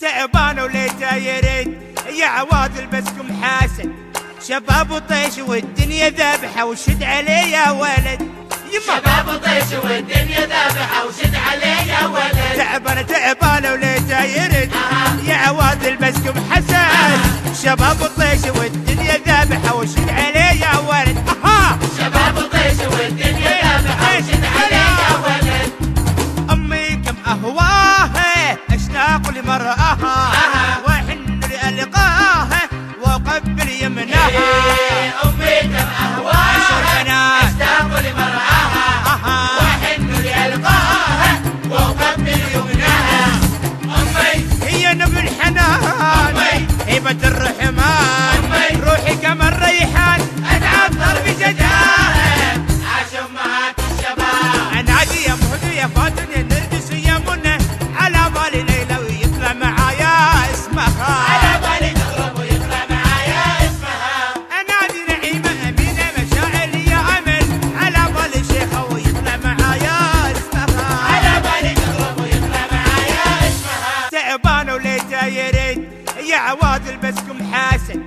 تعبان وليته يريد يا عوادل بسكم حاسد. شباب وطيش والدنيا ذابحة وشد عليه يا ولد. يما. شباب وطيش والدنيا ذابحة وشد عليه يا ولد. تعبان تعبان وليته يريد يا عوادل بسكم حسد شباب وطيش والدنيا ذابحة وشد عليه يا ولد. أها شباب وطيش والدنيا ذابحة وشد عليه يا ولد. أمي كم اهواها اشتاق يريد يا عوادل بسكم حاسد.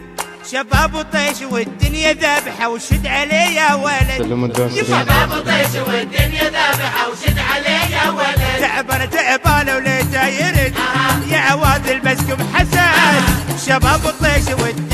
شباب وطيش والدنيا ذابحة وشد عليه يا ولد. شباب وطيش والدنيا ذابحة وشد عليه يا ولد. تعبان تعبان وليته يريد يا عوادل بسكم حسد شباب وطيش والدنيا